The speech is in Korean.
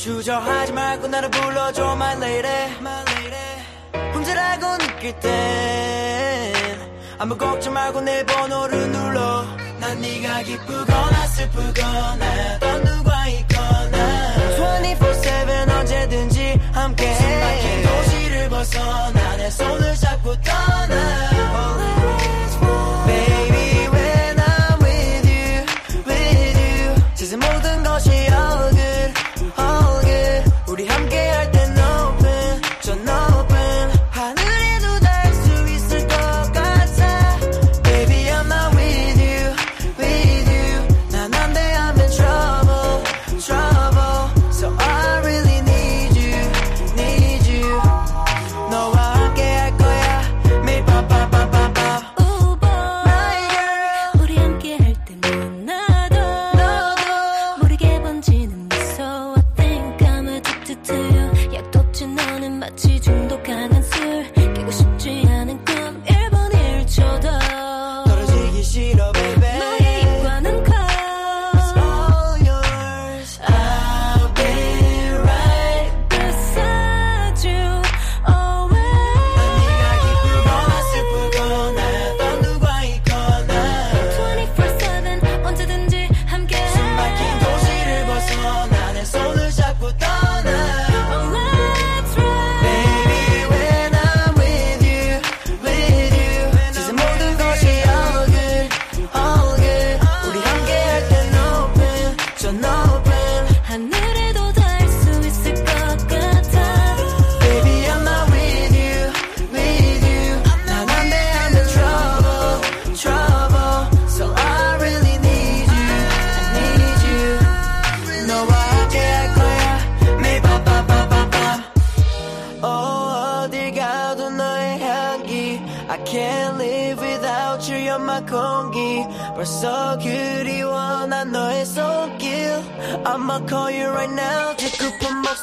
주저하지 말고 나를 불러줘 my lady, my lady. 혼자라고 느낄 땐 아무 걱정 말고 내 번호를 눌러. 난 네가 기쁘거나 슬프거나 또 누가 있거나. 24-7 언제든지 함께 숨막힌 도시를 벗어나 내 손을 잡고 떠나. Baby when I'm with you, with you. 세상 모든 것이 어. I can't live without you, you're my congi. But so good, you are not know it's so I'ma call you right now, take a phone, my